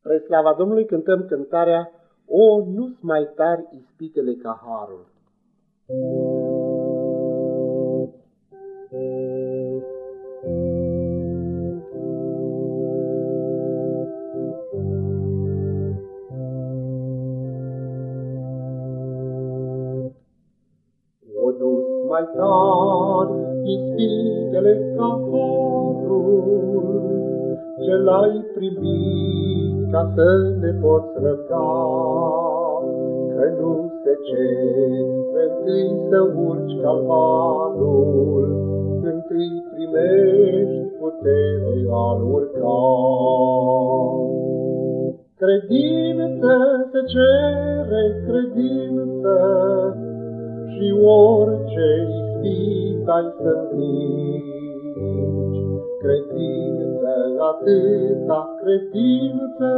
Spre slava Domnului cântăm cântarea O, nu-s mai tari ispitele ca harul. O, nu-s mai tari ispitele ca harul, ce l-ai primit ca să ne poți răbda, că nu se cere întâi să urci calvarul, întâi primești putere al urca. Credință se cere credință și orice ispit ai să Credință, atâta credință,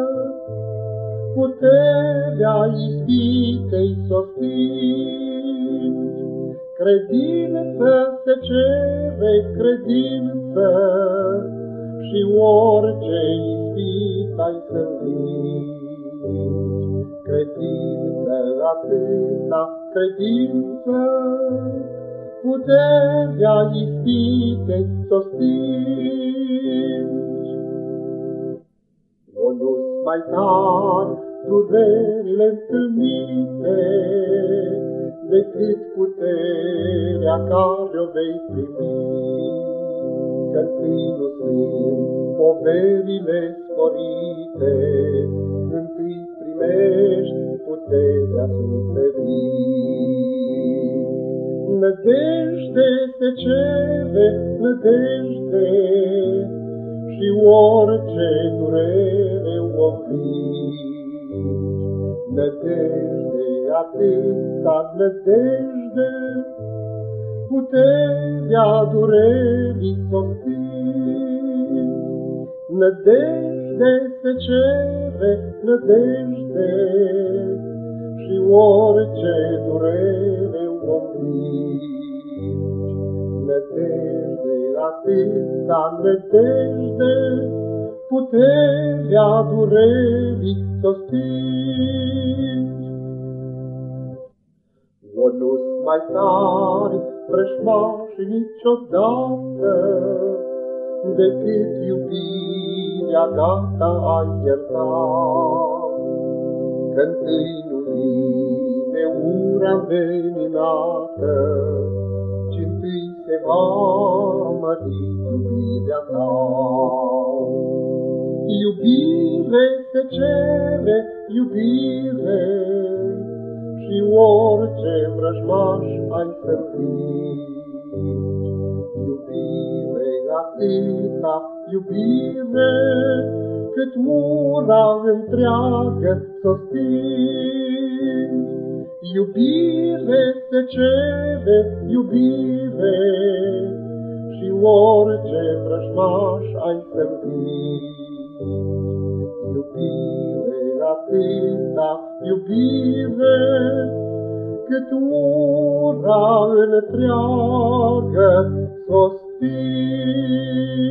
puterea ispitei s-o Credință se cere credință și orice ispit ai să Credință, atâta credință, puterea ispitei s-o mai tari durerile întâlnite, decât puterea care o vei primi. Că întâi nu sunt poverile sporite, întâi primești puterea suferirii. Nădejde se cere, nădejde, și orice durere o Nădejde, atâta nădejde, puterea durerii s-o Nădejde se cere, nădejde, și orice durere o Nădejde, atâta nădejde, puterea durerii s-o O nu-s mai tari vrășmași niciodată, decât iubirea gata ai iertat. Că-ntâi nu vine ura veninată, ci întâi se va mări iubirea ta. Iubire se cere, iubire, și orice vrăjmaș ai să Iubire, atâta iubire, cât ura întreagă s-o Iubire se cere, iubire, și orice vrăjmaș ai să Iubire, atâta iubire, cât ura întreagă s-o stingi.